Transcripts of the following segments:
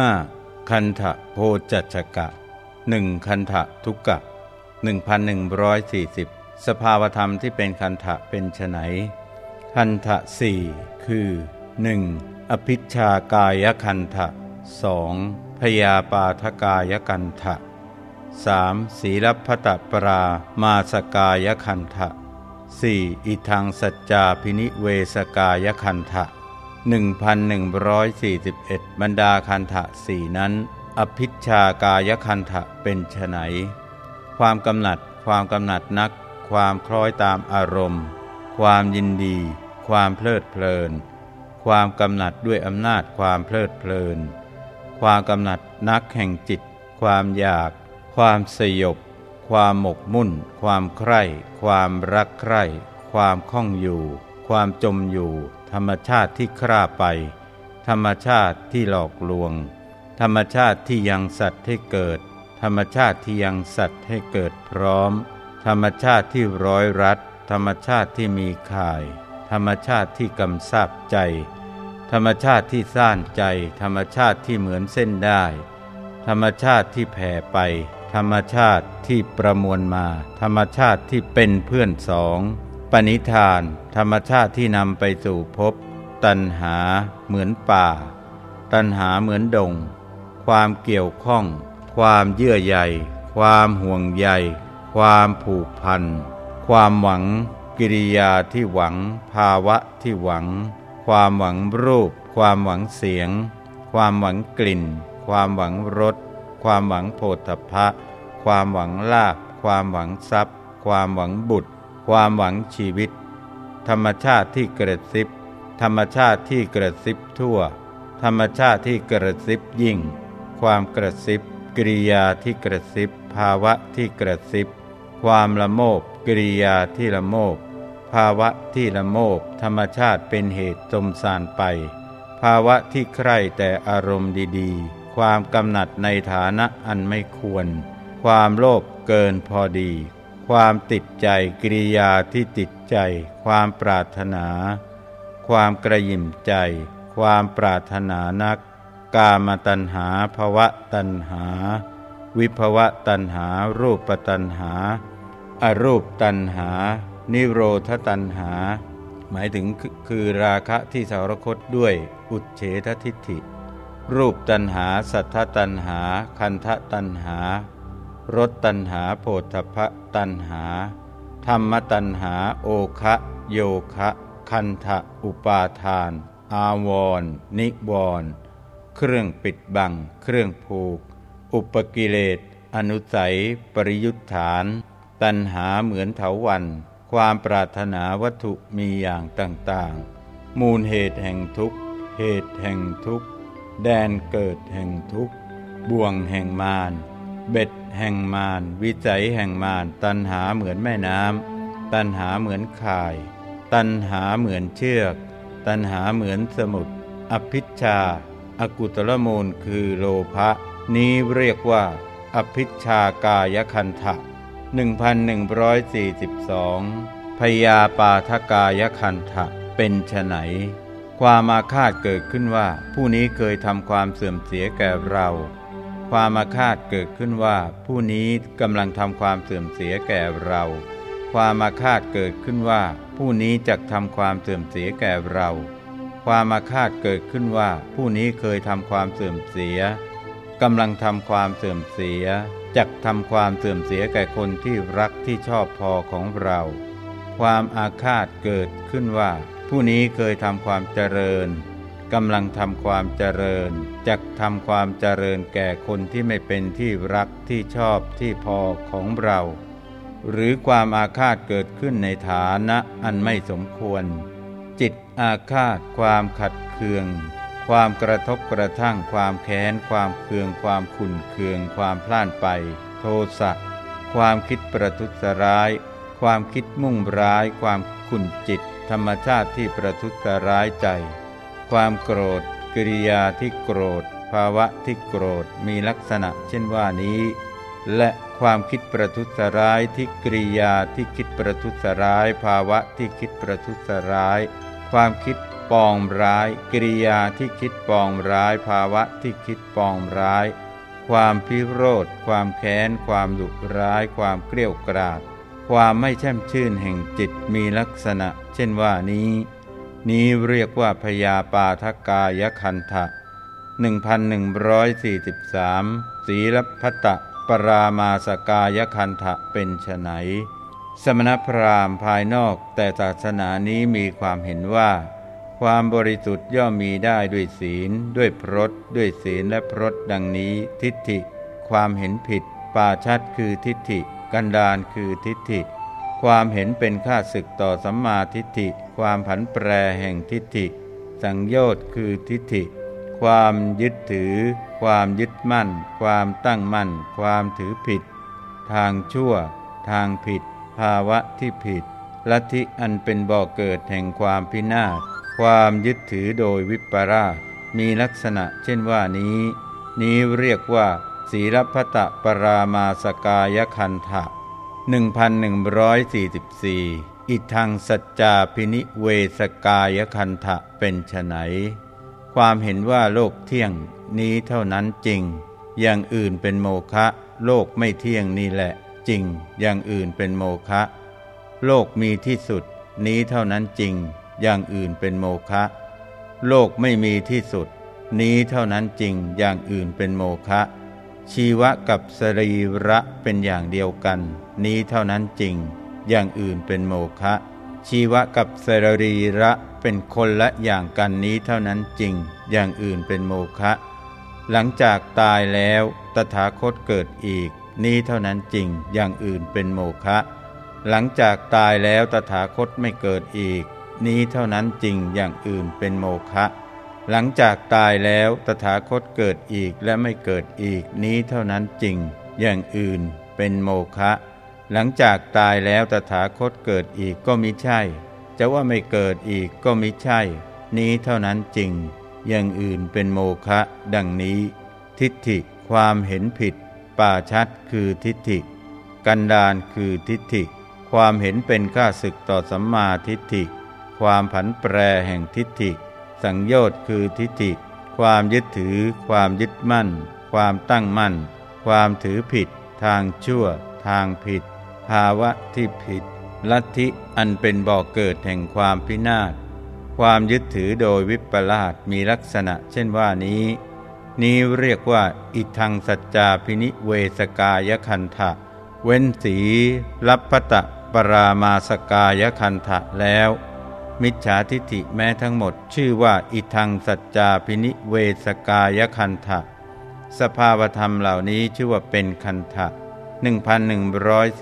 5. คันทะโพจัชกะ 1. คันทะทุกกะ1140 สภาวธรรมที่เป็นคันทะเป็นไฉนคันทะสี่คือ 1. อภิชากายคันทะ 2. พยาปาทกายกันทะ 3. ศีลพัตปรามาสกายคันทะ 4. อิทังสัจจาพินิเวสกายคันทะ 1141 บรรดาคันทะสี่นั้น อภิชากายคันทะเป็นไฉนความกำหนัด ความกำหนัดนัก ความคล้อยตามอารมณ์ ความยินดี ความเพลิดเพลิน ความกำหนัดด้วยอำนาจความเพลิดเพลิน ความกำหนัดนักแห่งจิต ความอยาก ความสยบ ความหมกมุ่น ความใคร่ ความรักใคร่ ความคล่องอยู่ ความจมอยู่ ธรรมชาติที่คร่าไป ธรรมชาติที่หลอกลวง ธรรมชาติที่ยังสัตว์ให้เกิด ธรรมชาติที่ยังสัตว์ให้เกิดพร้อม ธรรมชาติที่ร้อยรัดธรรมชาติที่มีข่าย ธรรมชาติที่กำซาบใจ ธรรมชาติที่ซ่านใจ ธรรมชาติที่เหมือนเส้นได้ ธรรมชาติที่แผ่ไป ธรรมชาติที่ประมวลมา ธรรมชาติที่เป็นเพื่อนสอง ปณิธาน ธรรมชาติที่นำไปสู่ภพตัณหาเหมือนป่า ตัณหาเหมือนดง ความเกี่ยวข้อง ความเยื่อใยความห่วงใยความผูกพัน ความหวัง กิริยาที่หวัง ภาวะที่หวัง ความหวังรูป ความหวังเสียง ความหวังกลิ่น ความหวังรส ความหวังโผฏฐะความหวังลาภความหวังทรัพย์ ความหวังบุตร ความหวังชีวิต ธรรมชาติที่กระซิบธรรมชาติที่กระซิบทั่ว ธรรมชาติที่กระซิบยิ่ง ความกระซิบกริยาที่กระซิบ ภาวะที่กระซิบ ความละโมบกริยาที่ละโมบภาวะที่ละโมบธรรมชาติเป็นเหตุจมสานไป ภาวะที่ใคร่แต่อารมณ์ดีๆ ความกำหนัดในฐานะอันไม่ควร ความโลภเกินพอดี ความติดใจกิริยาที่ติดใจ ความปรารถนา ความกระยิมใจ ความปรารถนานัก กามตัณหาภวะตัณหา วิภวะตัณหา รูปตัณหาอารูปตัณหา นิโรธตัณหา หมายถึงคือราคะที่สารคตด้วยอุเฉททิฏฐิรูปตัณหา สัทธตัณหา คันทะตัณหา รสตัณหาโพธพะตัณหา ธรรมตัณหาโอคะโยคะคันทะอุปาทาน อาวรนิวรเครื่องปิดบัง เครื่องผูก อุปกิเลส อนุสัย ปริยุทธาน ตัณหาเหมือนเถาวัน ความปรารถนาวัตถุมีอย่างต่างๆ มูลเหตุแห่งทุกข์ เหตุแห่งทุกข์ แดนเกิดแห่งทุกข์ บ่วงแห่งมาร เบ็ด แห่งมารวิจัยแห่งมารตันหาเหมือนแม่น้ำตันหาเหมือนข่าย ตันหาเหมือนเชือก ตันหาเหมือนสมุดอภิชาอากุตลมูลคือโลภะนี้เรียกว่า อภิชากายคันทะ1142 พยาปาทกายคันทะเป็นไฉนความอาฆาตเกิดขึ้นว่า ผู้นี้เคยทำความเสื่อมเสียแก่เรา ความอาฆาตเกิดขึ้นว่า ผู้นี้กำลังทำความเสื่อมเสียแก่เรา ความอาฆาตเกิดขึ้นว่า ผู้นี้จะทำความเสื่อมเสียแก่เรา ความอาฆาตเกิดขึ้นว่า ผู้นี้เคยทำความเสื่อมเสียกำลังทำความเสื่อมเสียจักทำความเสื่อมเสียแก่คนที่รักที่ชอบพอของเรา ความอาฆาตเกิดขึ้นว่า ผู้นี้เคยทำความเจริญ กำลังทำความเจริญจักทำความเจริญแก่คนที่ไม่เป็นที่รักที่ชอบที่พอของเรา หรือความอาฆาตเกิดขึ้นในฐานะอันไม่สมควร จิตอาฆาตความขัดเคือง ความกระทบกระทั่งความแค้น ความเคือง ความขุ่นเคือง ความพล่านไป โทสะความคิดประทุษร้าย ความคิดมุ่งร้าย ความขุ่นจิต ธรรมชาติที่ประทุษร้ายใจ ความโกรธ กิริยาที่โกรธ ภาวะที่โกรธมีลักษณะเช่นว่านี้ และความคิดประทุษร้ายที่กิริยาที่คิดประทุษร้าย ภาวะที่คิดประทุษร้าย ความคิดปองร้าย กิริยาที่คิดปองร้าย ภาวะที่คิดปองร้าย ความพิโรธ ความแค้น ความดุร้าย ความเกลียวกราด ความไม่แช่มชื่นแห่งจิตมีลักษณะ เช่นว่านี้ นี้เรียกว่าพยาปาทกายคันทะ1143 ศีลพัตตปรามาสกายคันทะเป็นไฉนสมณพราหมณ์ภายนอกแต่ศาสนานี้มีความเห็นว่า ความบริสุทธิ์ย่อมมีได้ด้วยศีล ด้วยพรตด้วยศีลและพรตดังนี้ ทิฏฐิ ความเห็นผิด ปาชัดคือทิฏฐิ กันดานคือทิฏฐิ ความเห็นเป็นค่าศึกต่อสัมมาทิฏฐิ ความผันแปรแห่งทิฏฐิ สังโยชน์คือทิฏฐิ ความยึดถือ ความยึดมั่น ความตั้งมั่น ความถือผิด ทางชั่ว ทางผิด ภาวะที่ผิดลัทธิอันเป็นบ่อกเกิดแห่งความพินาศ ความยึดถือโดยวิปราชมีลักษณะเช่นว่านี้ นี้เรียกว่า ศีลพัตปรามาสกายคันทะ 1144 อิทังสัจจาพินิเวสกายคันทะเป็นไฉนความเห็นว่าโลกเที่ยงนี้เท่านั้นจริง อย่างอื่นเป็นโมฆะโลกไม่เที่ยงนี่แหละ จริง อย่างอื่นเป็นโมฆะโลกมีที่สุด นี้เท่านั้นจริง อย่างอื่นเป็นโมฆะโลกไม่มีที่สุด นี้เท่านั้นจริง อย่างอื่นเป็นโมฆะ ชีวะกับสรีระเป็นอย่างเดียวกัน นี้เท่านั้นจริง อย่างอื่นเป็นโมฆะชีวะกับสรีระเป็นคนละอย่างกันนี้เท่านั้นจริง อย่างอื่นเป็นโมฆะหลังจากตายแล้วตถาคตเกิดอีก นี้เท่านั้นจริง อย่างอื่นเป็นโมฆะหลังจากตายแล้วตถาคตไม่เกิดอีก นี้เท่านั้นจริงอย่างอื่นเป็นโมฆะ หลังจากตายแล้วตถาคตเกิดอีกและไม่เกิดอีกนี้เท่านั้นจริง อย่างอื่นเป็นโมฆะหลังจากตายแล้วตถาคตเกิดอีกก็มิใช่ จะว่าไม่เกิดอีกก็มิใช่ นี้เท่านั้นจริง อย่างอื่นเป็นโมฆะดังนี้ ทิฏฐิความเห็นผิด ป่าชัดคือทิฏฐิ กันดานคือทิฏฐิ ความเห็นเป็นข้าศึกต่อสัมมาทิฏฐิ ความผันแปรแห่งทิฏฐิ สังโยชน์คือทิฏฐิ ความยึดถือ ความยึดมั่น ความตั้งมั่น ความถือผิด ทางชั่ว ทางผิด ภาวะที่ผิด ลัทธิอันเป็นบ่อกเกิดแห่งความพินาศ ความยึดถือโดยวิปลาสมีลักษณะ เช่นว่านี้ นี้เรียกว่า อิทังสัจจาพินิเวสกายคันทะเว้นสีรับพตะปรามาสกายคันทะแล้ว มิจฉาทิฏฐิแม้ทั้งหมดชื่อว่าอิทังสัจจาพินิเวสกายคันทะสภาวธรรมเหล่านี้ชื่อว่าเป็นคันทะ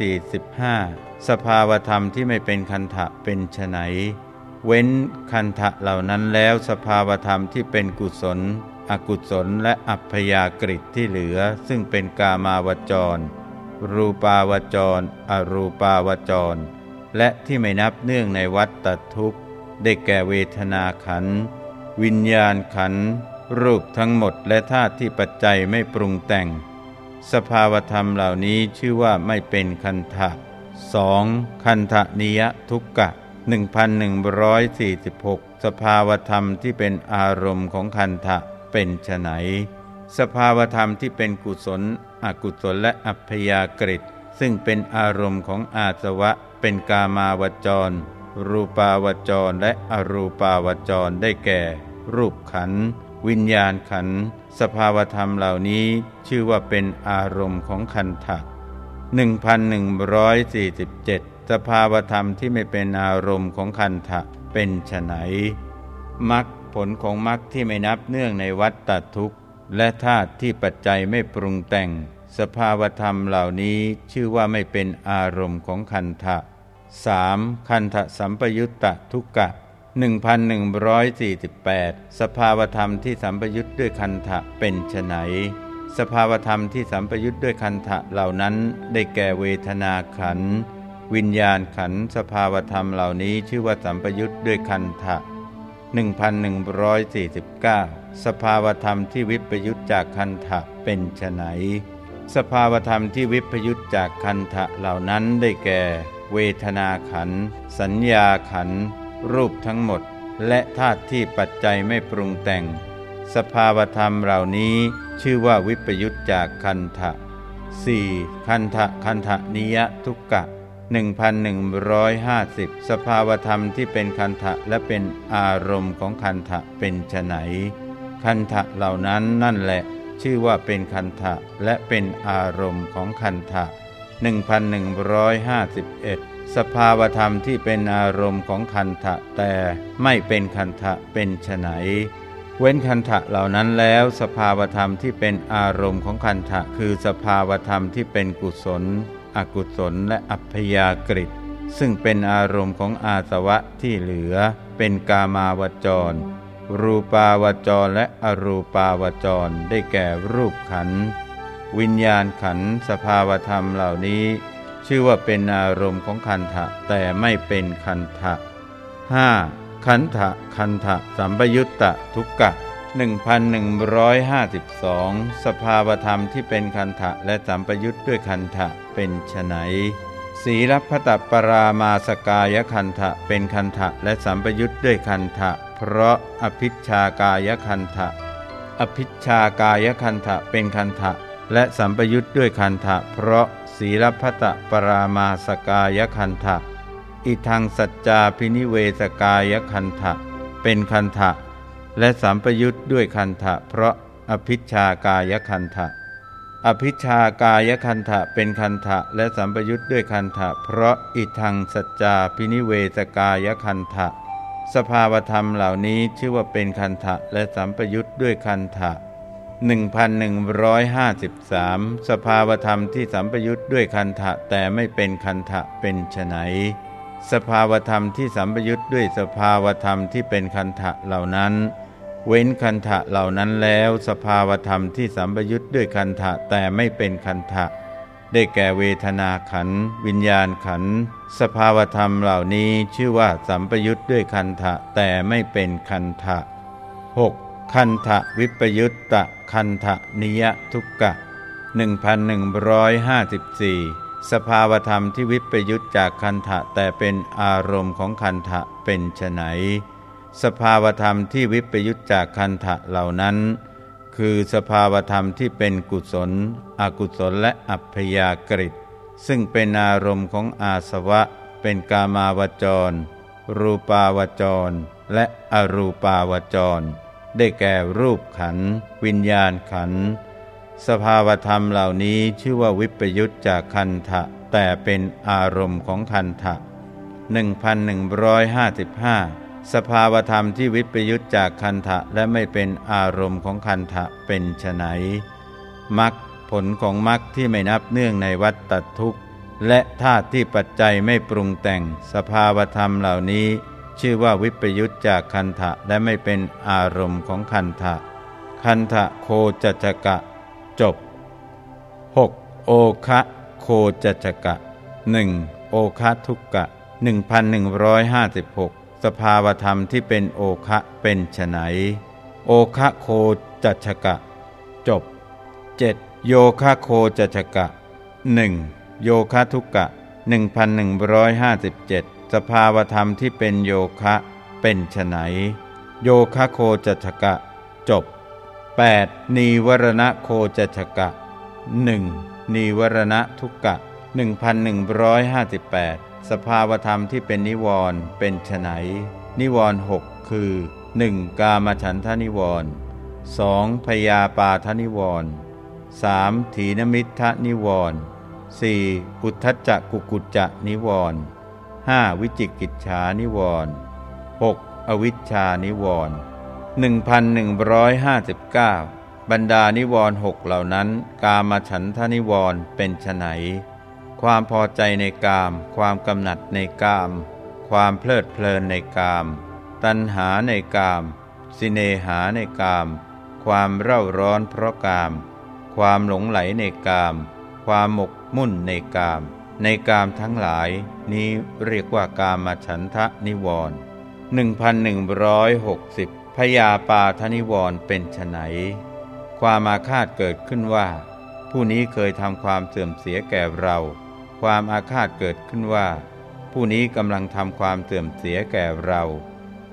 1145 สภาวธรรมที่ไม่เป็นคันทะเป็นไฉนเว้นคันทะเหล่านั้นแล้วสภาวธรรมที่เป็นกุศล อกุศลและอัพยากฤิที่เหลือ ซึ่งเป็นกามาวจร รูปาวจร อรูปาวจร และที่ไม่นับเนื่องในวัฏตทุกข์ ได้แก่เวทนาขัน วิญญาณขัน รูปทั้งหมดและธาตุที่ปัจจัยไม่ปรุงแต่ง สภาวธรรมเหล่านี้ชื่อว่าไม่เป็นคันทะสองคันทะนิยทุกกะ 1146 สภาวธรรมที่เป็นอารมณ์ของคันทะเป็นไฉนสภาวธรรมที่เป็นกุศล อกุศลและอัพยากฤิซึ่งเป็นอารมณ์ของอาสวะ เป็นกามาวจร รูปาวจรและอรูปาวจรได้แก่ รูปขัน วิญญาณขัน สภาวธรรมเหล่านี้ชื่อว่าเป็นอารมณ์ของคันทะ1147 สภาวธรรมที่ไม่เป็นอารมณ์ของคันทะเป็นไฉนมักผลของมรรคที่ไม่นับเนื่องในวัฏฏทุกข์ และธาตุที่ปัจจัยไม่ปรุงแต่ง สภาวธรรมเหล่านี้ชื่อว่าไม่เป็นอารมณ์ของคันทะ 3. คันทะสัมปยุตตะทุกกะ1148 สภาวธรรมที่สัมปยุตด้วยคันทะเป็นไฉนสภาวธรรมที่สัมปยุตด้วยคันทะเหล่านั้นได้แก่เวทนาขัน วิญญาณขันสภาวธรรมเหล่านี้ชื่อว่าสัมปยุตด้วยคันทะ1149 สภาวธรรมที่วิปยุตจากคันทะเป็นไฉนสภาวธรรมที่วิปยุตจากคันทะเหล่านั้นได้แก่ เวทนาขัน สัญญาขัน รูปทั้งหมด และธาตุที่ปัจจัยไม่ปรุงแต่ง สภาวธรรมเหล่านี้ชื่อว่าวิปยุตจากคันทะ 4. คันทะคันทะนิยทุกกะ 1150 สภาวธรรมที่เป็นคันทะและเป็นอารมณ์ของคันทะเป็นไฉนคันทะเหล่านั้นนั่นแหละ ชื่อว่าเป็นคันทะและเป็นอารมณ์ของคันทะ 1151 สภาวธรรมที่เป็นอารมณ์ของคันทะแต่ไม่เป็นคันทะเป็นไฉนเว้นคันทะเหล่านั้นแล้ว สภาวธรรมที่เป็นอารมณ์ของคันทะคือสภาวธรรมที่เป็นกุศล อกุศลและอัพยากฤิซึ่งเป็นอารมณ์ของอาสวะที่เหลือ เป็นกามาวจร รูปาวจรและอรูปาวจรได้แก่รูปขัน วิญญาณขันสภาวธรรมเหล่านี้ ชื่อว่าเป็นอารมณ์ของคันทะแต่ไม่เป็นคันทะ 5. ขันธะคันธะสัมปยุตตะทุกกะ1152 สภาวธรรมที่เป็นคันธะและสัมปยุตด้วยคันธะเป็นไฉนสีรพตปรามาสกายคันธะเป็นคันธะและสัมปยุตด้วยคันธะเพราะอภิชากายคันธะอภิชากายคันธะเป็นคันธะ และสัมปยุตด้วยคันธะเพราะสีรพัตปรามาสกายคันธะอิทังสัจจาพินิเวสกายคันทะเป็นคันทะและสัมปยุทธ์ด้วยคันทะเพราะอภิชากายคันทะอภิชากายคันทะเป็นคันทะและสัมปยุทธ์ด้วยคันทะเพราะอิทังสัจจาพินิเวสกายคันทะสภาวธรรมเหล่านี้ชื่อว่าเป็นคันทะและสัมปยุทธ์ด้วยคันทะ 1153 สภาวธรรมที่สัมปยุทธ์ด้วยคันทะแต่ไม่เป็นคันทะเป็นไฉนสภาวธรรมที่สัมปยุทธ์ด้วยสภาวธรรมที่เป็นคันทะเหล่านั้น เว้นคันทะเหล่านั้นแล้ว สภาวธรรมที่สัมปยุทธ์ด้วยคันทะแต่ไม่เป็นคันทะได้แก่เวทนาขัน วิญญาณขัน สภาวธรรมเหล่านี้ชื่อว่าสัมปยุทธ์ด้วยคันทะแต่ไม่เป็นคันทะ 6. คันทะวิปยุตตะ คันทะนิยทุกกะ 1154 สภาวธรรมที่วิปยุตจากคันทะแต่เป็นอารมณ์ของคันทะเป็นไฉนสภาวธรรมที่วิปยุตจากคันทะเหล่านั้น คือสภาวธรรมที่เป็นกุศล อกุศลและอัพยากฤิซึ่งเป็นอารมณ์ของอาสวะ เป็นกามาวจร รูปาวจร และอรูปาวจร ได้แก่รูปขัน วิญญาณขัน สภาวธรรมเหล่านี้ชื่อว่าวิปยุตจากคันทะแต่เป็นอารมณ์ของคันทะ1155 สภาวธรรมที่วิปยุตจากคันทะและไม่เป็นอารมณ์ของคันทะเป็นไฉนมักผลของมักที่ไม่นับเนื่องในวัฏตทุกข์และธาตุที่ปัจจัยไม่ปรุงแต่งสภาวธรรมเหล่านี้ ชื่อว่าวิปยุตจากคันทะและไม่เป็นอารมณ์ของคันทะคันทะโคจัจกะ จบ 6. โอคะโคจัจกะ 1. โอคะทุกกะ 1156 สภาวธรรมที่เป็นโอคะเป็นไฉนโอคะโคจัจกะ จบ 7. โยคะโคจัจกะ 1. โยคะทุกกะ 1157 สภาวธรรมที่เป็นโยคะเป็นไฉนโยคะโคจัจกะ จบ 8. นีวรณะโคจัชกะ 1. นีวรณะทุกกะ 1158 สภาวธรรมที่เป็นนิวรณ์เป็นไฉนนิวรณ์หกคือ 1. กามฉันทนิวรณ์ 2. พยาปาทนิวรณ์ 3. ถีนมิทะนิวรณ์ 4. กุทธจักกุกุจจะนิวรณ์ 5. วิจิกิจฉานิวรณ์ 6. อวิชชานิวรณ์1159 บรรดานิวรณ์หกเหล่านั้น กามฉันทนิวรณ์เป็นไฉนความพอใจในกาม ความกำหนัดในกาม ความเพลิดเพลินในกาม ตัณหาในกาม สิเนหาในกาม ความเร่าร้อนเพราะกาม ความหลงไหลในกาม ความหมกมุ่นในกาม ในกามทั้งหลายนี้เรียกว่ากามฉันทะนิวรณ์1160 พยาปาทนิวรณ์เป็นไฉนความอาฆาตเกิดขึ้นว่า ผู้นี้เคยทำความเสื่อมเสียแก่เรา ความอาฆาตเกิดขึ้นว่า ผู้นี้กำลังทำความเสื่อมเสียแก่เรา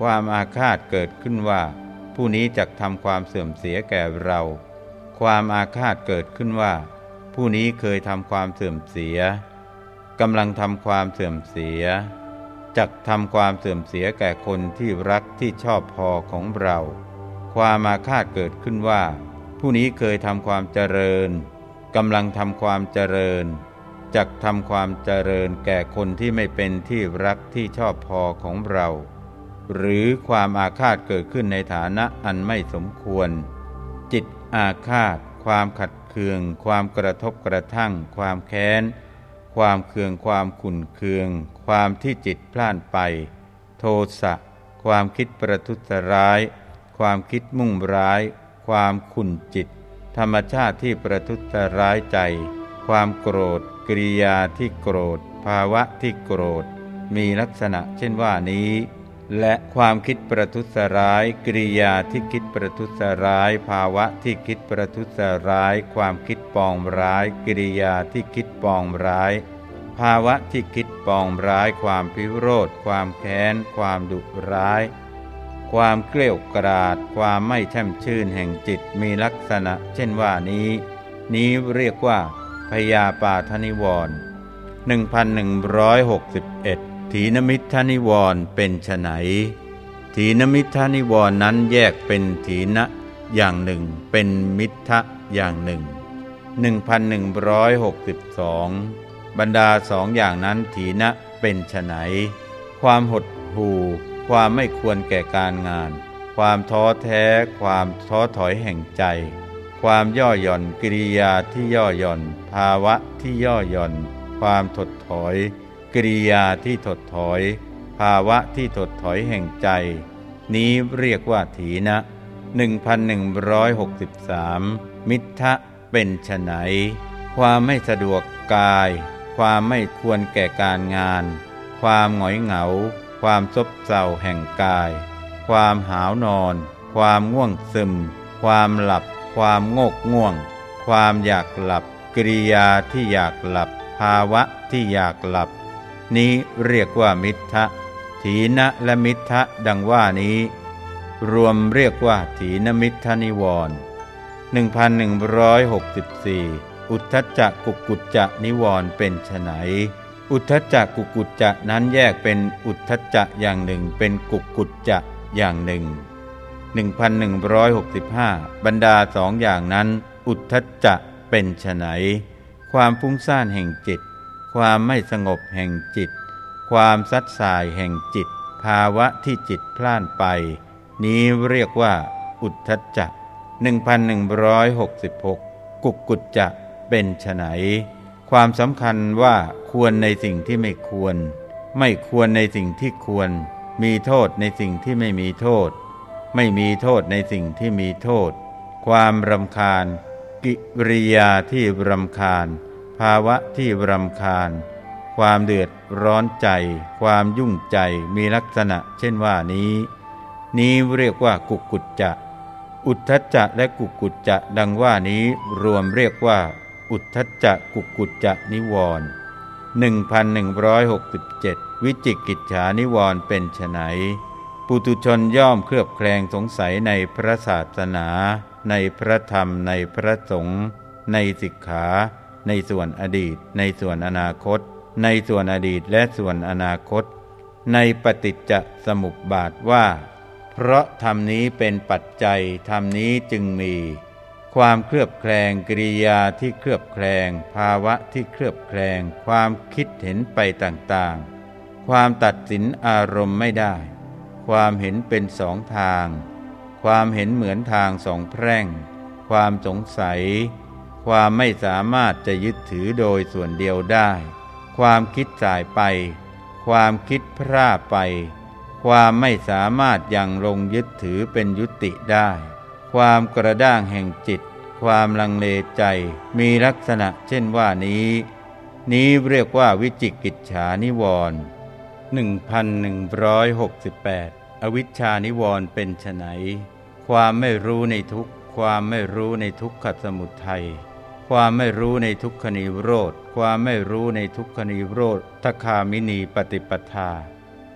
คความอาฆาตเกิดขึ้นว่า ผู้นี้จะทำความเสื่อมเสียแก่เรา ความอาฆาตเกิดขึ้นว่า ผู้นี้เคยทำความเสื่อมเสีย กำลังทำความเสื่อมเสียจักทำความเสื่อมเสียแก่คนที่รักที่ชอบพอของเรา ความอาฆาตเกิดขึ้นว่า ผู้นี้เคยทำความเจริญกำลังทำความเจริญจักทำความเจริญแก่คนที่ไม่เป็นที่รักที่ชอบพอของเรา หรือความอาฆาตเกิดขึ้นในฐานะอันไม่สมควร จิตอาฆาต ความขัดเคือง ความกระทบกระทั่ง ความแค้น ความเคืองความขุ่นเคือง ความที่จิตพล่านไป โทสะความคิดประทุษร้าย ความคิดมุ่งร้าย ความขุ่นจิต ธรรมชาติที่ประทุษร้ายใจ ความโกรธกริยาที่โกรธ ภาวะที่โกรธ มีลักษณะเช่นว่านี้ และความคิดประทุษร้ายกริยาที่คิดประทุษร้าย ภาวะที่คิดประทุษร้าย ความคิดปองร้ายกริยาที่คิดปองร้าย ภาวะที่คิดปองร้าย ความพิโรธ ความแค้น ความดุร้าย ความเกลียวกราด ความไม่แช่มชื่นแห่งจิตมีลักษณะ เช่นว่านี้ นี้เรียกว่าพยาปาทนิวรณ์1161 ถีนมิทานิวรเป็นไฉนถีนมิทานิวรนั้นแยกเป็นถีนะอย่างหนึ่ง เป็นมิทะอย่างหนึ่ง1162 บรรดาสองอย่างนั้นถีนะเป็นไฉนความหดหู่ ความไม่ควรแก่การงาน ความท้อแท้ ความท้อถอยแห่งใจ ความย่อหย่อนกิริยาที่ย่อหย่อน ภาวะที่ย่อหย่อน ความถดถอย กิริยาที่ถดถอย ภาวะที่ถดถอยแห่งใจ นี้เรียกว่าถีนะ 1163 มิทะเป็นไนความไม่สะดวกกาย ความไม่ควรแก่การงาน ความหงอยเหงา ความซบเซาแห่งกาย ความหาวนอน ความง่วงซึม ความหลับ ความโงกง่วง ความอยากหลับ กิริยาที่อยากหลับ ภาวะที่อยากหลับ นี้เรียกว่ามิทะถีนะและมิทะดังว่านี้ รวมเรียกว่าถีนมิทะนิวรณ์1164 อุทธจักกุกุจจะนิวรณ์เป็นไฉนอุทธจักกุกุจจะนั้นแยกเป็นอุทธจะอย่างหนึ่งเป็นกุกุจจะอย่างหนึ่ง 1165 บรรดาสองอย่างนั้น อุทธจะเป็นไฉนความพุ่งซ่านแห่งจิต ความไม่สงบแห่งจิต ความซัดสายแห่งจิต ภาวะที่จิตพล่านไป นี้เรียกว่า อุทธจะ1166 กุกกุจจะเป็นไฉนความสำคัญว่าควรในสิ่งที่ไม่ควร ไม่ควรในสิ่งที่ควร มีโทษในสิ่งที่ไม่มีโทษ ไม่มีโทษในสิ่งที่มีโทษ ความรำคาญ กิริยาที่รำคาญ ภาวะที่รำคาญ ความเดือดร้อนใจ ความยุ่งใจมีลักษณะ เช่นว่านี้ นี้เรียกว่ากุกุจจะ อุทธจจะและกุกุจจะดังว่านี้รวมเรียกว่า อุทธจะกุกุจจะนิวรณ์1167 วิจิกิจฉานิวรณ์เป็นไฉนปุตุชนย่อมเคลือบแคลงสงสัยในพระศาสนา ในพระธรรมในพระสงฆ์ในสิกขา ในส่วนอดีต ในส่วนอนาคต ในส่วนอดีตและส่วนอนาคต ในปฏิจจสมุปบาทว่า เพราะธรรมนี้เป็นปัจจัยธรรมนี้จึงมี ความเคลือบแคลงกิริยาที่เคลือบแคลง ภาวะที่เคลือบแคลง ความคิดเห็นไปต่างๆ ความตัดสินอารมณ์ไม่ได้ ความเห็นเป็นสองทาง ความเห็นเหมือนทางสองแพร่ง ความสงสัย ความไม่สามารถจะยึดถือโดยส่วนเดียวได้ ความคิดสายไป ความคิดพร่าไป ความไม่สามารถยังลงยึดถือเป็นยุติได้ ความกระด้างแห่งจิต ความลังเลใจ มีลักษณะเช่นว่านี้ นี้เรียกว่าวิจิกิจฉานิวรณ์1168 อวิชชานิวรณ์เป็นไฉนความไม่รู้ในทุกความไม่รู้ในทุกขสมุทัย ความไม่รู้ในทุกขนิโรธ ความไม่รู้ในทุกขนิโรธทคามินีปฏิปทา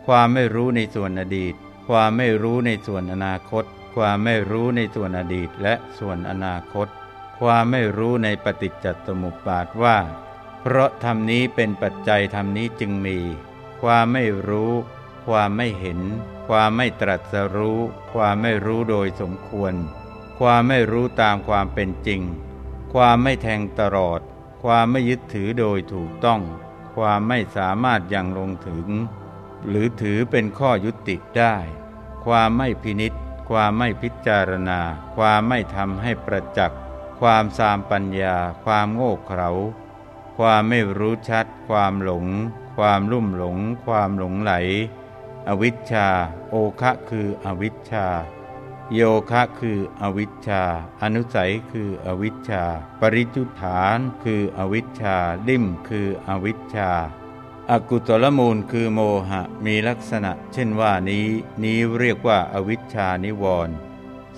ความไม่รู้ในส่วนอดีต ความไม่รู้ในส่วนอนาคต ความไม่รู้ในส่วนอดีตและส่วนอนาคต ความไม่รู้ในปฏิจจสมุปบาทว่า เพราะธรรมนี้เป็นปัจจัยธรรมนี้จึงมี ความไม่รู้ ความไม่เห็น ความไม่ตรัสรู้ ความไม่รู้โดยสมควร ความไม่รู้ตามความเป็นจริง ความไม่แทงตลอด ความไม่ยึดถือโดยถูกต้อง ความไม่สามารถยังลงถึง หรือถือเป็นข้อยุติได้ ความไม่พินิษความไม่พิจารณา ความไม่ทำให้ประจักษ์ ความสามปัญญา ความโง่เขลา ความไม่รู้ชัด ความหลง ความลุ่มหลง ความหลงไหล อวิชชา โอคะคืออวิชชา โยคะคืออวิชชา อนุสัยคืออวิชชา ปริจุฐานคืออวิชชาลิ่มคืออวิชชาอกุตลมูลคือโมหะมีลักษณะ เช่นว่านี้นี้เรียกว่าอวิชชานิวรณ์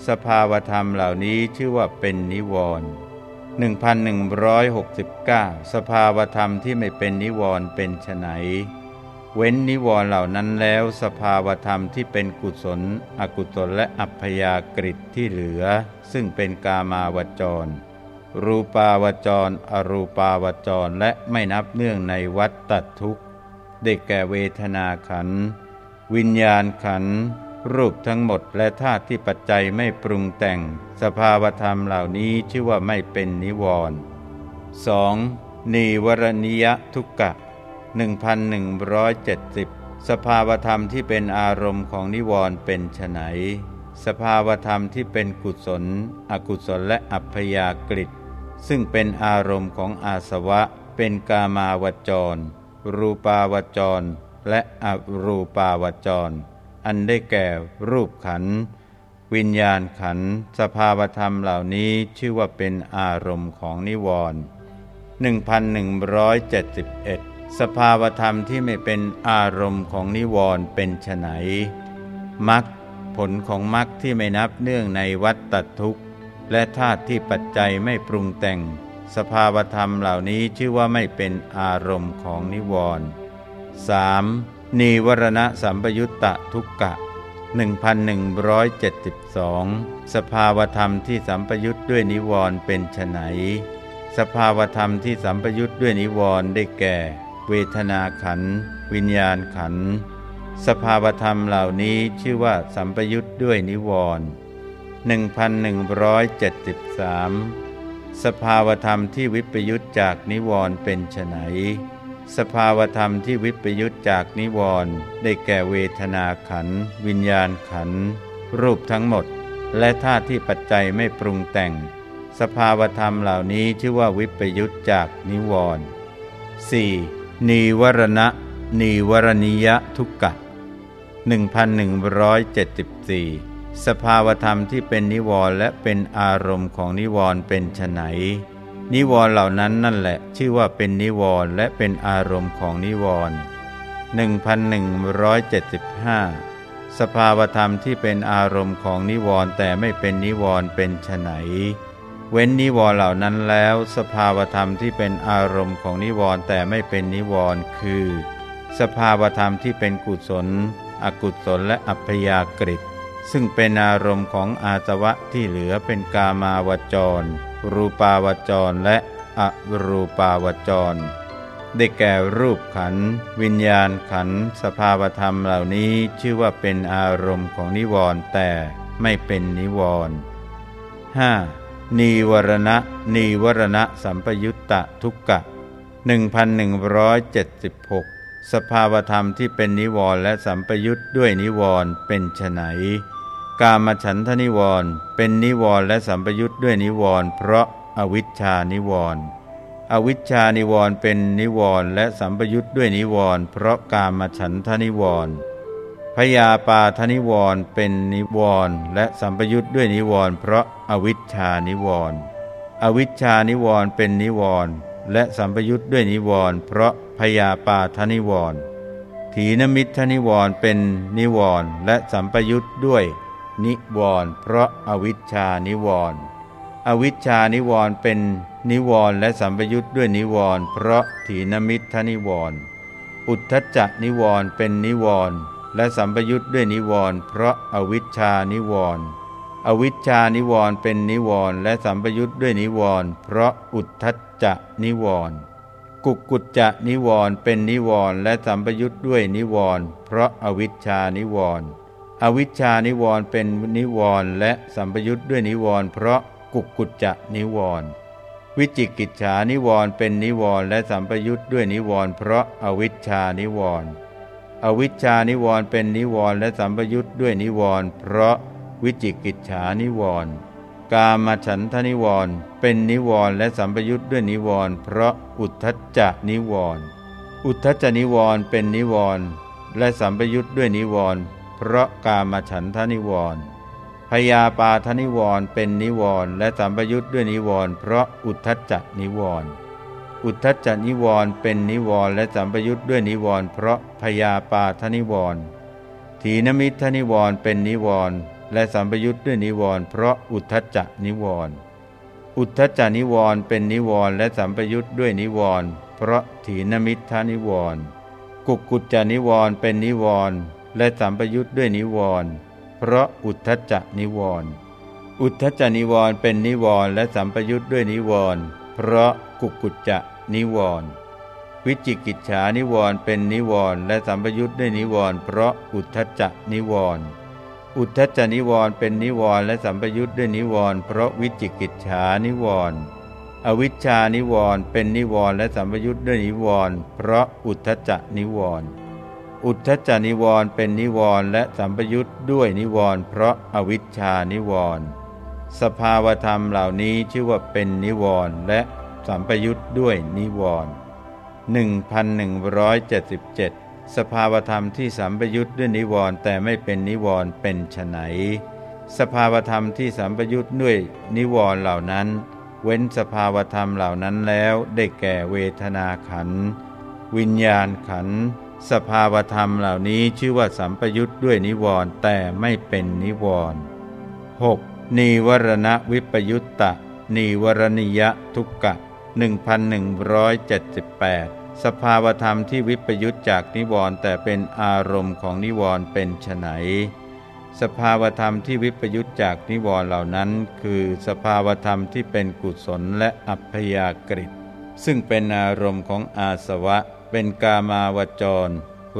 สภาวธรรมเหล่านี้ชื่อว่าเป็นนิวรณ์1169 สภาวธรรมที่ไม่เป็นนิวรณ์เป็นไฉน เว้นนิวรณ์เหล่านั้นแล้วสภาวธรรมที่เป็นกุศล อกุศลและอัพยากฤิที่เหลือ ซึ่งเป็นกามาวจร รูปาวจร อรูปาวจรและไม่นับเนื่องในวัฏตัดทุกข์ได้แก่เวทนาขัน วิญญาณขัน รูปทั้งหมดและธาตุที่ปัจจัยไม่ปรุงแต่ง สภาวธรรมเหล่านี้ชื่อว่าไม่เป็นนิวรณ์ 2. นีวรณิยทุกกะ 1170 สภาวธรรมที่เป็นอารมณ์ของนิวรณ์เป็นไฉนสภาวธรรมที่เป็นกุศล อกุศลและอัพยากฤิซึ่งเป็นอารมณ์ของอาสวะ เป็นกามาวจร รูปาวจร และอรูปาวจร อันได้แก่รูปขัน วิญญาณขัน สภาวธรรมเหล่านี้ชื่อว่าเป็นอารมณ์ของนิวรณ์1171 สภาวธรรมที่ไม่เป็นอารมณ์ของนิวรณ์เป็นไฉนมักผลของมรรคที่ไม่นับเนื่องในวัฏตัดทุกข์ และธาตุที่ปัจจัยไม่ปรุงแต่ง สภาวธรรมเหล่านี้ชื่อว่าไม่เป็นอารมณ์ของนิวรณ์ 3. นีวรณะสัมปยุตตะทุกกะ 1172 สภาวธรรมที่สัมปยุตด้วยนิวรณ์เป็นไฉนสภาวธรรมที่สัมปยุตด้วยนิวรณ์ได้แก่ เวทนาขัน วิญญาณขัน สภาวธรรมเหล่านี้ชื่อว่าสัมปยุทธ์ด้วยนิวรณ์1173 สภาวธรรมที่วิปยุทธจากนิวรณ์เป็นไฉนสภาวธรรมที่วิปยุทธจากนิวรณ์ได้แก่เวทนาขัน วิญญาณขัน รูปทั้งหมด และธาตุที่ปัจจัยไม่ปรุงแต่ง สภาวธรรมเหล่านี้ชื่อว่าวิปยุทธจากนิวรณ์ 4. นีวรณะนีวรณียทุกกะ1174 สภาวธรรมที่เป็นนิวรณ์และเป็นอารมณ์ของนิวรณ์เป็นไฉนนิวรณ์เหล่านั้นนั่นแหละ ชื่อว่าเป็นนิวรณ์และเป็นอารมณ์ของนิวรณ์1175 สภาวธรรมที่เป็นอารมณ์ของนิวรณ์แต่ไม่เป็นนิวรณ์เป็นไฉน เว้นนิวรณ์เหล่านั้นแล้ว สภาวธรรมที่เป็นอารมณ์ของนิวรณ์แต่ไม่เป็นนิวรณ์คือ สภาวธรรมที่เป็นกุศล อกุศลและอัพยากฤิซึ่งเป็นอารมณ์ของอาสวะที่เหลือเป็นกามาวจร รูปาวจรและอรูปาวจร ได้แก่รูปขัน วิญญาณขัน สภาวธรรมเหล่านี้ชื่อว่าเป็นอารมณ์ของนิวรณ์แต่ไม่เป็นนิวรณ์ 5. นีวรณะนีวรณะสัมปยุตตะทุกกะ 1176 สภาวธรรมที่เป็นนิวรณ์และสัมปยุทธ์ด้วยนิวรณ์เป็นไฉนกามฉันทนิวรณ์เป็นนิวรณ์และสัมปยุทธ์ด้วยนิวรณ์เพราะอวิชชานิวรณ์อวิชชานิวรณ์เป็นนิวรณ์และสัมปยุทธ์ด้วยนิวรณ์เพราะกามฉันทนิวรณ์ พยาปาทนิวรณ์เป็นนิวรณ์และสัมปยุทธ์ด้วยนิวรณ์เพราะอวิชชานิวรณ์อวิชชานิวรณ์เป็นนิวรณ์และสัมปยุทธ์ด้วยนิวรณ์เพราะพยาปาทนิวรณ์ถีนมิทนิวรณ์เป็นนิวรณ์และสัมปยุทธ์ด้วย นิวรณ์เพราะอวิชชานิวรณ์อวิชชานิวรณ์เป็นนิวรณ์และสัมปยุทธ์ด้วยนิวรณ์เพราะถีนมิทนิวรณ์อุทธจักนิวรณ์เป็นนิวรณ์ และสัมปยุทธ์ด้วยนิวรณ์เพราะอวิชชานิวรณ์อวิชชานิวรณ์เป็นนิวรณ์และสัมปยุทธ์ด้วยนิวรณ์เพราะอุทธัจจะนิวรณ์กุกุจจะนิวรณ์เป็นนิวรณ์และสัมปยุทธ์ด้วยนิวรณ์เพราะอวิชชานิวรณ์อวิชชานิวรณ์เป็นนิวรณ์และสัมปยุทธ์ด้วยนิวรณ์เพราะกุกุจจะนิวรณ์วิจิกิจฉานิวรณ์เป็นนิวรณ์และสัมปยุทธ์ด้วยนิวรณ์เพราะอวิชชานิวรณ์ อวิชชานิวรณ์เป็นนิวรณ์และสัมปยุทธ์ด้วยนิวรณ์เพราะวิจิกิจฉานิวรณ์กามฉันทนิวรณ์เป็นนิวรณ์และสัมปยุทธ์ด้วยนิวรณ์เพราะอุทธัจจนิวรณ์อุทธัจจนิวรณ์เป็นนิวรณ์และสัมปยุทธ์ด้วยนิวรณ์เพราะกามฉันทนิวรณ์พยาปาทนิวรณ์เป็นนิวรณ์และสัมปยุทธ์ด้วยนิวรณ์เพราะอุทธัจจนิวรณ์ อุทธัจจนิวรณ์เป็นนิวรณ์และสัมปยุทธ์ด้วยนิวรณ์เพราะพยาปาทนิวรณ์ถีนมิทนิวรณ์เป็นนิวรณ์และสัมปยุทธ์ด้วยนิวรณ์เพราะอุทธัจจนิวรณ์อุทธัจจนิวรณ์เป็นนิวรณ์และสัมปยุทธ์ด้วยนิวรณ์เพราะถีนมิทนิวรณ์กุกุจจนิวรณ์เป็นนิวรณ์และสัมปยุทธ์ด้วยนิวรณ์เพราะอุทธัจจนิวรณ์อุทธัจจนิวรณ์เป็นนิวรณ์และสัมปยุทธ์ด้วยนิวรณ์เพราะกุกุจจะ นิวรณ์วิจิกิจฉานิวรณ์เป็นนิวรณ์และสัมปยุทธ์ด้วยนิวรณ์เพราะอุทธัจนิวรณ์อุทธัจนิวรณ์เป็นนิวรณ์และสัมปยุทธ์ด้วยนิวรณ์เพราะวิจิกิจฉานิวรณ์อวิชชานิวรณ์เป็นนิวรณ์และสัมปยุทธ์ด้วยนิวรณ์เพราะอุทธัจนิวรณ์อุทธัจจนิวรณ์เป็นนิวรณ์และสัมปยุทธ์ด้วยนิวรณ์เพราะอวิชชานิวรณ์สภาวธรรมเหล่านี้ชื่อว่าเป็นนิวรณ์และ สัมปยุทธ์ด้วยนิวรณ์1177 สภาวธรรมที่สัมปยุทธ์ด้วยนิวรณ์แต่ไม่เป็นนิวรณ์เป็นไฉนสภาวธรรมที่สัมปยุทธ์ด้วยนิวรณ์เหล่านั้น เว้นสภาวธรรมเหล่านั้นแล้วได้แก่เวทนาขัน วิญญาณขัน สภาวธรรมเหล่านี้ชื่อว่าสัมปยุทธ์ด้วยนิวรณ์แต่ไม่เป็นนิวรณ์ 6. นีวรณวิปยุตตะนีวรณิยทุกกะ 1178 สภาวธรรมที่วิปยุตจากนิวรณ์แต่เป็นอารมณ์ของนิวรณ์เป็นไฉนสภาวธรรมที่วิปยุตจากนิวรณ์เหล่านั้น คือสภาวธรรมที่เป็นกุศลและอัพยากฤิซึ่งเป็นอารมณ์ของอาสวะ เป็นกามาวจร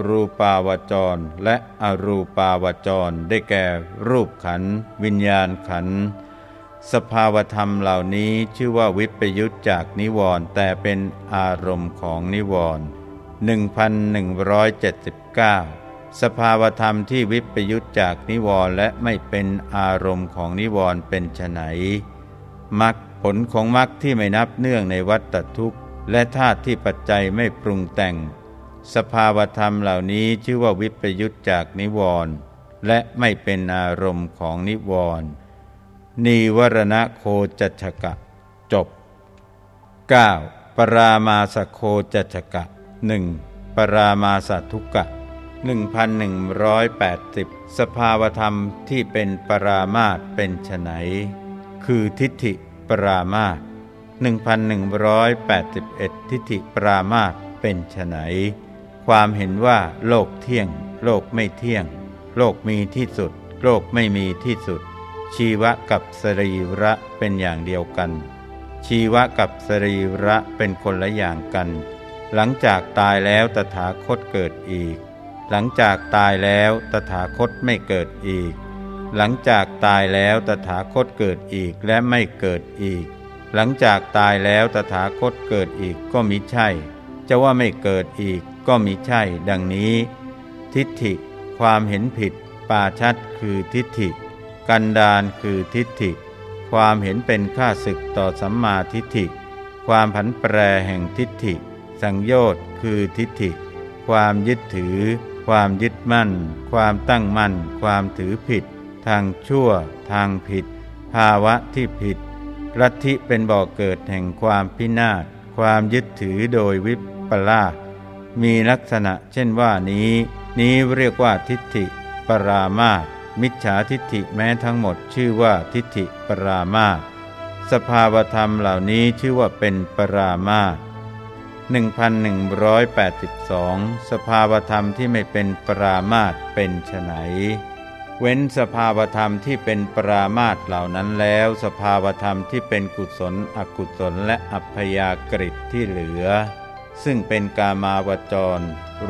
รูปาวจร และอรูปาวจร ได้แก่รูปขันวิญญาณขัน สภาวธรรมเหล่านี้ชื่อว่าวิปยุตจากนิวรณ์แต่เป็นอารมณ์ของนิวรณ์1179 สภาวธรรมที่วิปยุตจากนิวรณ์และไม่เป็นอารมณ์ของนิวรณ์เป็นไฉนมรรคผลของมรรคที่ไม่นับเนื่องในวัฏทุกข์ และธาตุที่ปัจจัยไม่ปรุงแต่ง สภาวธรรมเหล่านี้ชื่อว่าวิปยุตจากนิวรณ์และไม่เป็นอารมณ์ของนิวรณ์ นีวรณโคจัชกะ จบ 9. ปรามาสโคจัชกะหนึ่งปรามาสทุกะ 1180 สภาวธรรมที่เป็นปรามาตเป็นไฉนคือทิฏฐิปรามาต1181 ทิฏฐิปรามาตเป็นไฉนความเห็นว่าโลกเที่ยง โลกไม่เที่ยง โลกมีที่สุด โลกไม่มีที่สุด ชีวะกับสรีระเป็นอย่างเดียวกัน ชีวะกับสรีระเป็นคนละอย่างกัน หลังจากตายแล้วตถาคตเกิดอีก หลังจากตายแล้วตถาคตไม่เกิดอีก หลังจากตายแล้วตถาคตเกิดอีกและไม่เกิดอีก หลังจากตายแล้วตถาคตเกิดอีกก็มิใช่ จะว่าไม่เกิดอีกก็มิใช่ ดังนี้ ทิฏฐิ ความเห็นผิด ปาชัดคือทิฏฐิ กันดานคือทิฏฐิ ความเห็นเป็นค่าศึกต่อสัมมาทิฏฐิ ความผันแปรแห่งทิฏฐิ สังโยชน์คือทิฏฐิ ความยึดถือ ความยึดมั่น ความตั้งมั่น ความถือผิด ทางชั่ว ทางผิด ภาวะที่ผิดลัทธิเป็นบ่อกเกิดแห่งความพินาศ ความยึดถือโดยวิปลาสมีลักษณะเช่นว่านี้ นี้เรียกว่าทิฏฐิปรามาส มิจฉาทิฏฐิแม้ทั้งหมดชื่อว่าทิฏฐิปรามาสสภาวธรรมเหล่านี้ชื่อว่าเป็นปรามาส1182 สภาวธรรมที่ไม่เป็นปรามาตเป็นไฉนเว้นสภาวธรรมที่เป็นปรามาตเหล่านั้นแล้ว สภาวธรรมที่เป็นกุศล อกุศลและอัพยากฤิที่เหลือ ซึ่งเป็นกามาวจร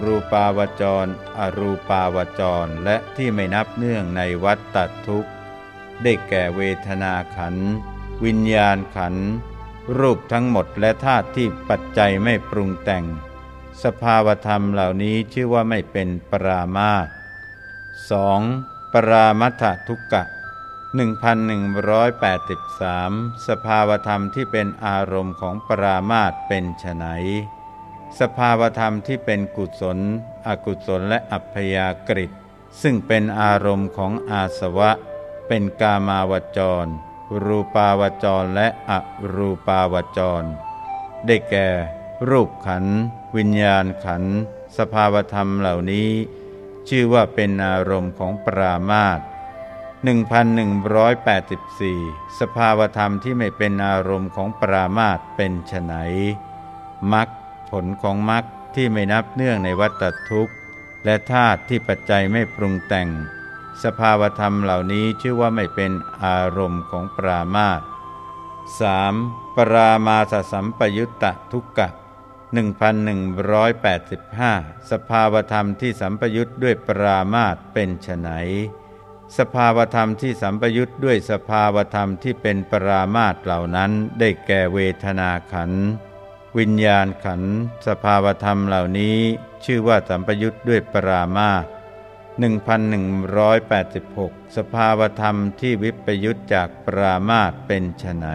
รูปาวจร อรูปาวจร และที่ไม่นับเนื่องในวัฏฏทุกข์ ได้แก่เวทนาขัน วิญญาณขัน รูปทั้งหมดและธาตุที่ปัจจัยไม่ปรุงแต่ง สภาวธรรมเหล่านี้ชื่อว่าไม่เป็นปรามาตสองปรามัททุกกะ1183 สภาวธรรมที่เป็นอารมณ์ของปรามาตเป็นไฉน สภาวธรรมที่เป็นกุศล อกุศลและอัพยากฤิซึ่งเป็นอารมณ์ของอาสวะ เป็นกามาวจร รูปาวจรและอรูปาวจร ได้แก่ รูปขัน วิญญาณขัน สภาวธรรมเหล่านี้ ชื่อว่าเป็นอารมณ์ของปรามาต1184 สภาวธรรมที่ไม่เป็นอารมณ์ของปรามาตเป็นไฉนมัก ผลของมักที่ไม่นับเนื่องในวัตทุกข์ และธาตุที่ปัจจัยไม่ปรุงแต่ง สภาวธรรมเหล่านี้ชื่อว่าไม่เป็นอารมณ์ของปรามาต 3. ปรามาสสัมปยุตตะทุกกะ1185 สภาวธรรมที่สัมปยุทธ์ด้วยปรามาตเป็นไฉนสภาวธรรมที่สัมปยุทธ์ด้วยสภาวธรรมที่เป็นปรามาตเหล่านั้นได้แก่เวทนาขัน วิญญาณขันสภาวธรรมเหล่านี้ชื่อว่าสัมปยุทธ์ด้วยปรามาต1186 สภาวธรรมที่วิปยุทธจากปรามาตเป็นไฉน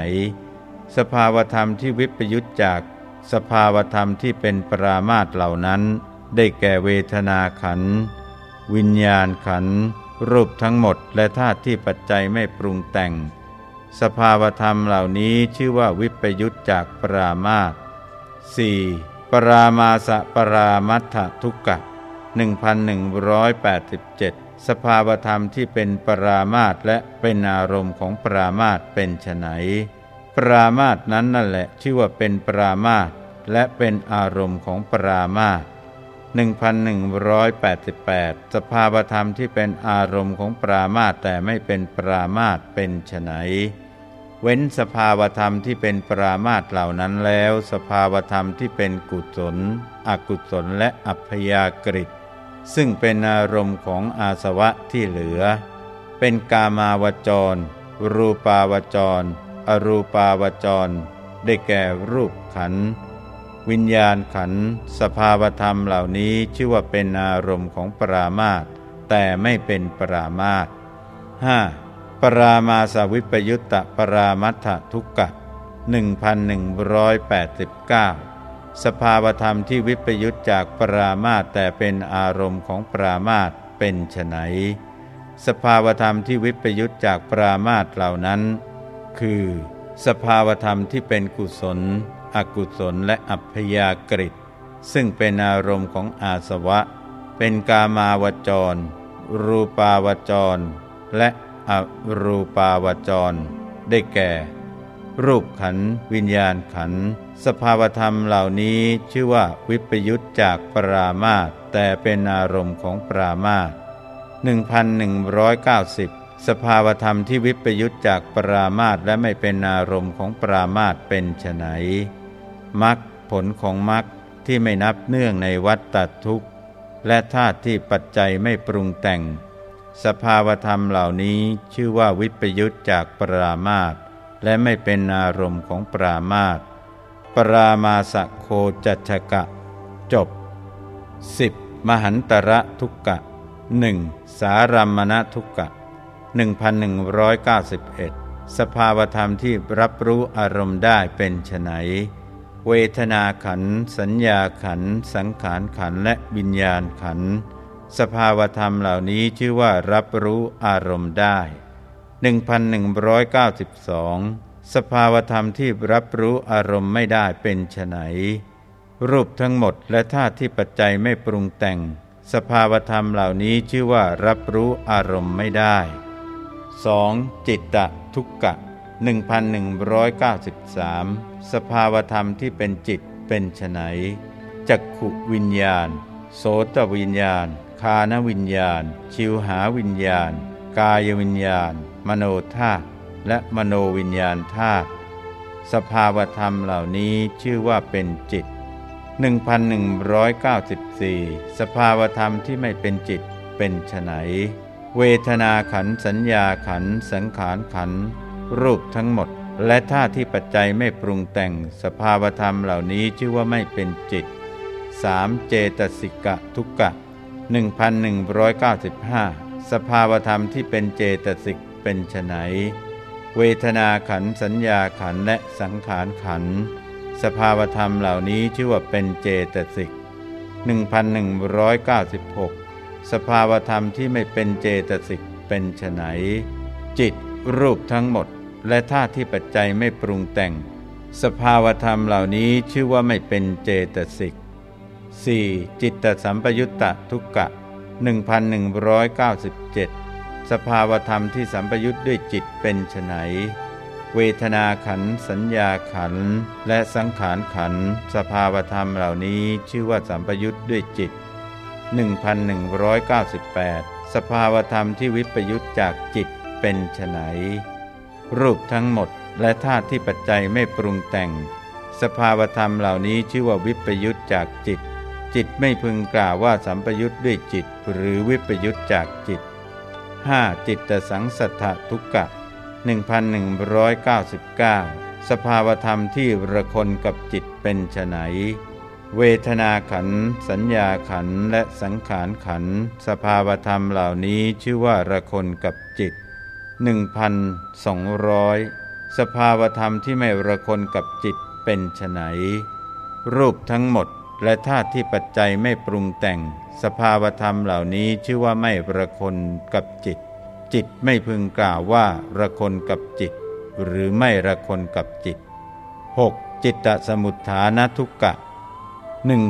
สภาวธรรมที่วิปยุทธจากสภาวธรรมที่เป็นปรามาตเหล่านั้น ได้แก่เวทนาขัน วิญญาณขัน รูปทั้งหมดและธาตุที่ปัจจัยไม่ปรุงแต่ง สภาวธรรมเหล่านี้ชื่อว่าวิปยุตจากปรามาต 4. ปรามาสปรามัตถทุกกะ1187 สภาวธรรมที่เป็นปรามาตและเป็นอารมณ์ของปรามาตเป็นไฉนปรามาตนั้นนั่นแหละชื่อว่าเป็นปรามาตและเป็นอารมณ์ของปรามาต1188 สภาวธรรมที่เป็นอารมณ์ของปรามาตแต่ไม่เป็นปรามาตเป็นไฉน เว้นสภาวธรรมที่เป็นปรามาตเหล่านั้นแล้ว สภาวธรรมที่เป็นกุศล อกุศลและอัพยากฤิซึ่งเป็นอารมณ์ของอาสวะที่เหลือ เป็นกามาวจร รูปาวจร อรูปาวจร ได้แก่รูปขัน วิญญาณขัน สภาวธรรมเหล่านี้ชื่อว่าเป็นอารมณ์ของปรามาตแต่ไม่เป็นปรามาต 5. ปรามาสวิปยุตตะปรามัตถทุกกะ1189 สภาวธรรมที่วิปยุตจากปรามาตแต่เป็นอารมณ์ของปรามาตเป็นไฉนสภาวธรรมที่วิปยุตจากปรามาตเหล่านั้น คือ สภาวธรรมที่เป็นกุศล อกุศลและอัพยากฤิซึ่งเป็นอารมณ์ของอาสวะ เป็นกามาวจร รูปาวจร และ อรูปาวจร ได้แก่ รูปขันวิญญาณขันสภาวธรรมเหล่านี้ชื่อว่าวิปยุตจากปรามาตแต่เป็นอารมณ์ของปรามาต1190 สภาวธรรมที่วิปยุตจากปรามาตและไม่เป็นอารมณ์ของปรามาตเป็นไฉนมรรคผลของมรรคที่ไม่นับเนื่องในวัฏฏทุกข์ และธาตุที่ปัจจัยไม่ปรุงแต่ง สภาวธรรมเหล่านี้ชื่อว่าวิปยุตจากปรามาตและไม่เป็นอารมณ์ของปรามาตปรามาสโคจัชกะ จบ 10. มหันตระทุกกะหนึ่งสารัมมณทุกกะ 1191 สภาวธรรมที่รับรู้อารมณ์ได้เป็นไฉนเวทนาขัน สัญญาขัน สังขารขันและวิญญาณขัน สภาวธรรมเหล่านี้ชื่อว่ารับรู้อารมณ์ได้ 1192 สภาวธรรมที่รับรู้อารมณ์ไม่ได้เป็นไฉนรูปทั้งหมดและธาตุที่ปัจจัยไม่ปรุงแต่ง สภาวธรรมเหล่านี้ชื่อว่ารับรู้อารมณ์ไม่ได้ 2. จิตตะทุกกะ 1193 สภาวธรรมที่เป็นจิตเป็นไฉนจักขุวิญญาณ โสตวิญญาณ คานวิญญาณ ชิวหาวิญญาณ กายวิญญาณ มโนธาตุและมโนวิญญาณธาตุสภาวธรรมเหล่านี้ชื่อว่าเป็นจิต 1194 สภาวธรรมที่ไม่เป็นจิตเป็นไฉนเวทนาขันสัญญาขันสังขารขัน รูปทั้งหมด และท่าที่ปัจจัยไม่ปรุงแต่ง สภาวธรรมเหล่านี้ชื่อว่าไม่เป็นจิต 3. เจตสิกะทุกกะ 1195 สภาวธรรมที่เป็นเจตสิกเป็นไฉนเวทนาขันสัญญาขันและสังขารขัน สภาวธรรมเหล่านี้ชื่อว่าเป็นเจตสิก1196 สภาวธรรมที่ไม่เป็นเจตสิกเป็นไฉนจิตรูปทั้งหมด และธาตุที่ปัจจัยไม่ปรุงแต่ง สภาวธรรมเหล่านี้ชื่อว่าไม่เป็นเจตสิก 4. จิตตสัมปยุตตะทุกกะ 1197 สภาวธรรมที่สัมปยุตด้วยจิตเป็นไฉนเวทนาขันสัญญาขันและสังขารขันสภาวธรรมเหล่านี้ชื่อว่าสัมปยุตด้วยจิต 1198 สภาวธรรมที่วิปยุตจากจิตเป็นไฉนรูปทั้งหมดและธาตุที่ปัจจัยไม่ปรุงแต่ง สภาวธรรมเหล่านี้ชื่อว่าวิปยุตจากจิต จิตไม่พึงกล่าวว่าสัมปยุทธ์ด้วยจิตหรือวิปยุทธ์จากจิต 5. จิตตสังสัทธทุกกะ1199 สภาวธรรมที่ระคนกับจิตเป็นไฉนเวทนาขัน สัญญาขันและสังขารขัน สภาวธรรมเหล่านี้ชื่อว่าระคนกับจิต 1,200 สภาวธรรมที่ไม่ระคนกับจิตเป็นไฉนรูปทั้งหมด และธาตุที่ปัจจัยไม่ปรุงแต่ง สภาวธรรมเหล่านี้ชื่อว่าไม่ระคนกับจิต จิตไม่พึงกล่าวว่าระคนกับจิต หรือไม่ระคนกับจิต 6. จิตตสมุทฐานทุกกะ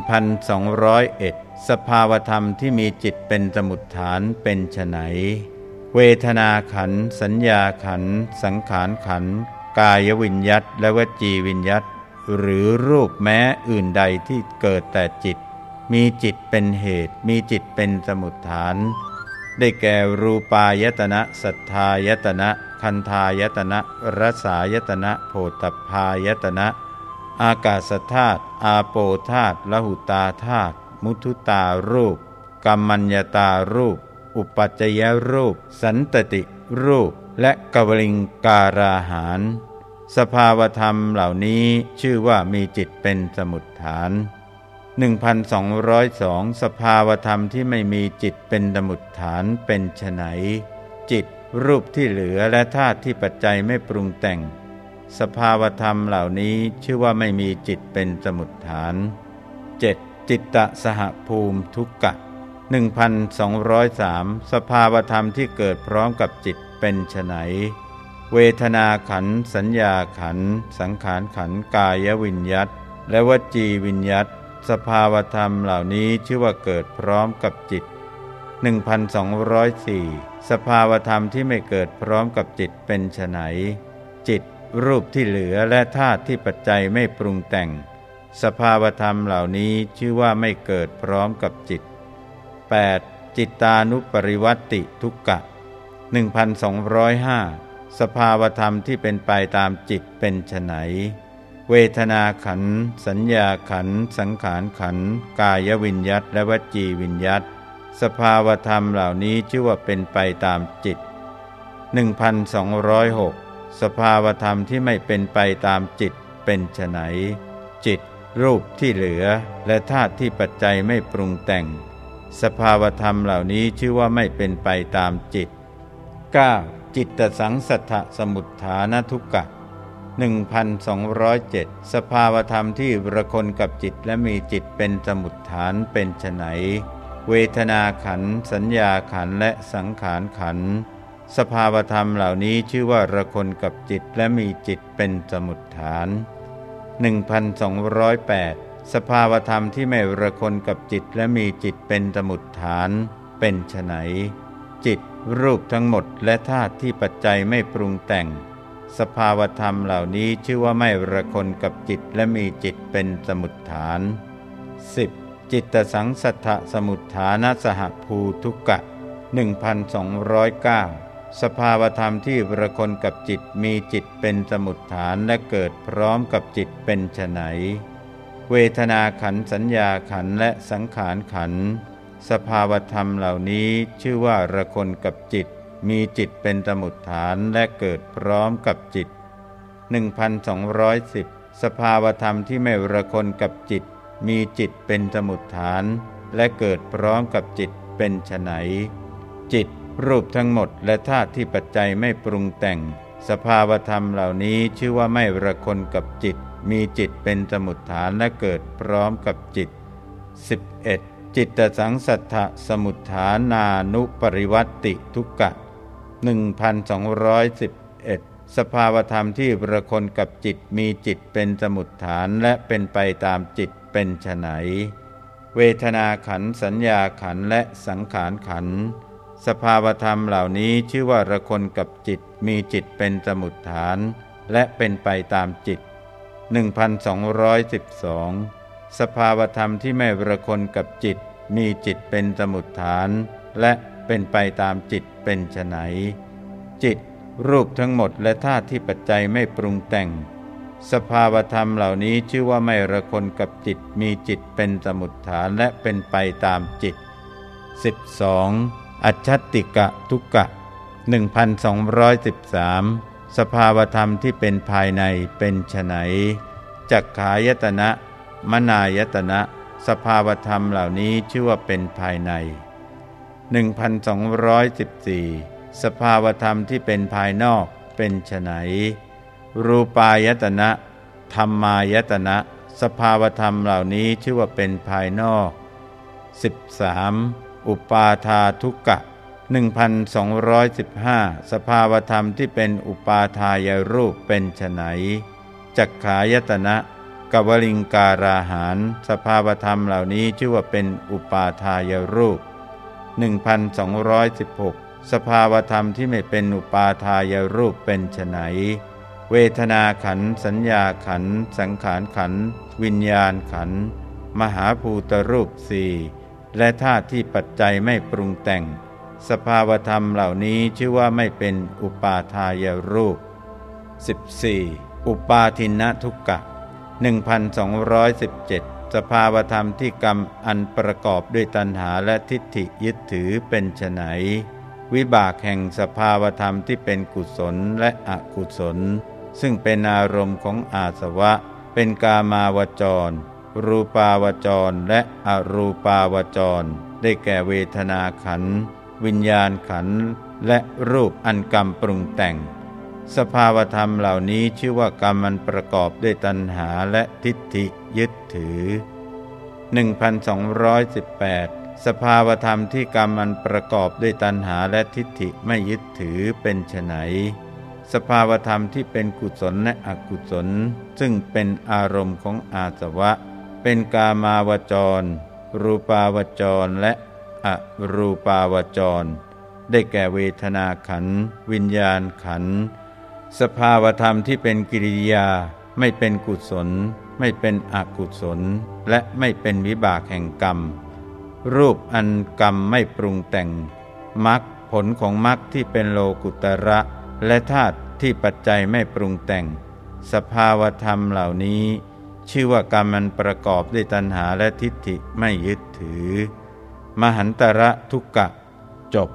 1201 สภาวธรรมที่มีจิตเป็นสมุทฐานเป็นไฉนเวทนาขัน สัญญาขัน สังขารขัน กายวิญยัตและวจีวิญยัต หรือรูปแม้อื่นใดที่เกิดแต่จิต มีจิตเป็นเหตุ มีจิตเป็นสมุทฐาน ได้แก่รูปายตนะสัทธายตนะ คันธายตนะรสายตนะโพธพายตนะ อากาศธาตุอาโปธาตุละหุตาธาตุมุทุตารูปกัมมัญญตารูป อุปัจจยรูป สันตติรูป และกวลิงการาหาร สภาวธรรมเหล่านี้ชื่อว่ามีจิตเป็นสมุดฐาน 1202 สภาวธรรมที่ไม่มีจิตเป็นสมุดฐานเป็นไฉนจิตรูปที่เหลือและธาตุที่ปัจจัยไม่ปรุงแต่ง สภาวธรรมเหล่านี้ชื่อว่าไม่มีจิตเป็นสมุดฐาน 7. จิตตสหภูมิทุกกะ1203 สภาวธรรมที่เกิดพร้อมกับจิตเป็นไฉน เวทนาขันสัญญาขันสังขารขันกายวิญยัตและวจีวิญยัตสภาวธรรมเหล่านี้ชื่อว่าเกิดพร้อมกับจิต 1204 สภาวธรรมที่ไม่เกิดพร้อมกับจิตเป็นไฉนจิต รูปที่เหลือและธาตุที่ปัจจัยไม่ปรุงแต่ง สภาวธรรมเหล่านี้ชื่อว่าไม่เกิดพร้อมกับจิต 8. จิตตานุปริวัติทุกกะ 1205 สภาวธรรมที่เป็นไปตามจิตเป็นไฉนเวทนาขัน สัญญาขัน สังขารขัน กายวิญยัตและวจีวิญยัตสภาวธรรมเหล่านี้ชื่อว่าเป็นไปตามจิต 1206 สภาวธรรมที่ไม่เป็นไปตามจิตเป็นไฉนจิต รูปที่เหลือ และธาตุที่ปัจจัยไม่ปรุงแต่ง สภาวธรรมเหล่านี้ชื่อว่าไม่เป็นไปตามจิต 9. จิตตสังสัทธสมุทฐานทุกกะ 1207 สภาวธรรมที่ระคนกับจิตและมีจิตเป็นสมุทฐานเป็นไฉนเวทนาขัน สัญญาขันและสังขารขัน สภาวธรรมเหล่านี้ชื่อว่าระคนกับจิตและมีจิตเป็นสมุทฐาน 1208 สภาวธรรมที่ไม่ระคนกับจิตและมีจิตเป็นสมุทฐาน เป็นไฉนจิต รูปทั้งหมดและธาตุที่ปัจจัยไม่ปรุงแต่ง สภาวธรรมเหล่านี้ชื่อว่าไม่ระคนกับจิตและมีจิตเป็นสมุดฐาน 10. จิตตสังสัทธสมุดฐานสหภูทุกะ 1209 สภาวธรรมที่ระคนกับจิตมีจิตเป็นสมุดฐานและเกิดพร้อมกับจิตเป็นไฉนเวทนาขันสัญญาขันและสังขารขัน สภาวธรรมเหล่านี้ชื่อว่าระคนกับจิต มีจิตเป็นสมุดฐานและเกิดพร้อมกับจิต 1210 สภาวธรรมที่ไม่ระคนกับจิต มีจิตเป็นสมุดฐาน และเกิดพร้อมกับจิตเป็นไฉนจิต รูปทั้งหมดและธาตุที่ปัจจัยไม่ปรุงแต่ง สภาวธรรมเหล่านี้ชื่อว่าไม่ระคนกับจิต มีจิตเป็นสมุดฐานและเกิดพร้อมกับจิต 11. จิตตสังสัทธสมุทฐานานุปริวัติทุกกะ1211 สภาวธรรมที่ประคนกับจิตมีจิตเป็นสมุดฐานและเป็นไปตามจิตเป็นไฉนเวทนาขันสัญญาขันและสังขารขัน สภาวธรรมเหล่านี้ชื่อว่าระคนกับจิตมีจิตเป็นสมุดฐาน และเป็นไปตามจิต 1212 สภาวธรรมที่ไม่ระคนกับจิต มีจิตเป็นสมุดฐาน และเป็นไปตามจิตเป็นไฉนจิต รูปทั้งหมดและธาตุที่ปัจจัยไม่ปรุงแต่ง สภาวธรรมเหล่านี้ชื่อว่าไม่ระคนกับจิตมีจิตเป็นสมุดฐานและเป็นไปตามจิต 12. อัจฉติกะทุกกะ 1213 สภาวธรรมที่เป็นภายในเป็นไฉนจักขายตนะ มนายตนะสภาวธรรมเหล่านี้ชื่อว่าเป็นภายใน 1214 สภาวธรรมที่เป็นภายนอกเป็นไฉนรูปายตนะธรรมายตนะ สภาวธรรมเหล่านี้ชื่อว่าเป็นภายนอก 13. อุปาทาทุกกะ 1215 สภาวธรรมที่เป็นอุปาทายรูปเป็นไฉนจักขายตนะ กวลิงการาหาร สภาวธรรมเหล่านี้ชื่อว่าเป็นอุปาทายรูป 1216 สภาวธรรมที่ไม่เป็นอุปาทายรูปเป็นไฉนเวทนาขันสัญญาขัน สังขารขัน วิญญาณขัน มหาภูตรูปสี่และธาตุที่ปัจจัยไม่ปรุงแต่ง สภาวธรรมเหล่านี้ชื่อว่าไม่เป็นอุปาทายรูป 14. อุปาทินทุกกะ 1217 สภาวธรรมที่กรรมอันประกอบด้วยตัณหาและทิฏฐิยึดถือเป็นไฉนวิบากแห่งสภาวธรรมที่เป็นกุศลและอกุศล ซึ่งเป็นอารมณ์ของอาสวะ เป็นกามาวจร รูปาวจรและอรูปาวจร ได้แก่เวทนาขัน วิญญาณขัน และรูปอันกรรมปรุงแต่ง สภาวธรรมเหล่านี้ชื่อว่ากรรมมันประกอบด้วยตัณหาและทิฏฐิยึดถือ 1218 สภาวธรรมที่กรรมอันประกอบด้วยตัณหาและทิฏฐิไม่ยึดถือเป็นไฉนสภาวธรรมที่เป็นกุศลและอกุศล ซึ่งเป็นอารมณ์ของอาสวะ เป็นกามาวจร รูปาวจรและอรูปาวจร ได้แก่เวทนาขัน วิญญาณขัน สภาวธรรมที่เป็นกิริยาไม่เป็นกุศล ไม่เป็นอกุศล และไม่เป็นวิบากแห่งกรรม รูปอันกรรมไม่ปรุงแต่งมรรคผลของมรรคที่เป็นโลกุตระ และธาตุที่ปัจจัยไม่ปรุงแต่ง สภาวธรรมเหล่านี้ ชื่อว่ากรรมมันประกอบด้วยตัณหาและทิฏฐิไม่ยึดถือ มหันตระทุกกะจบ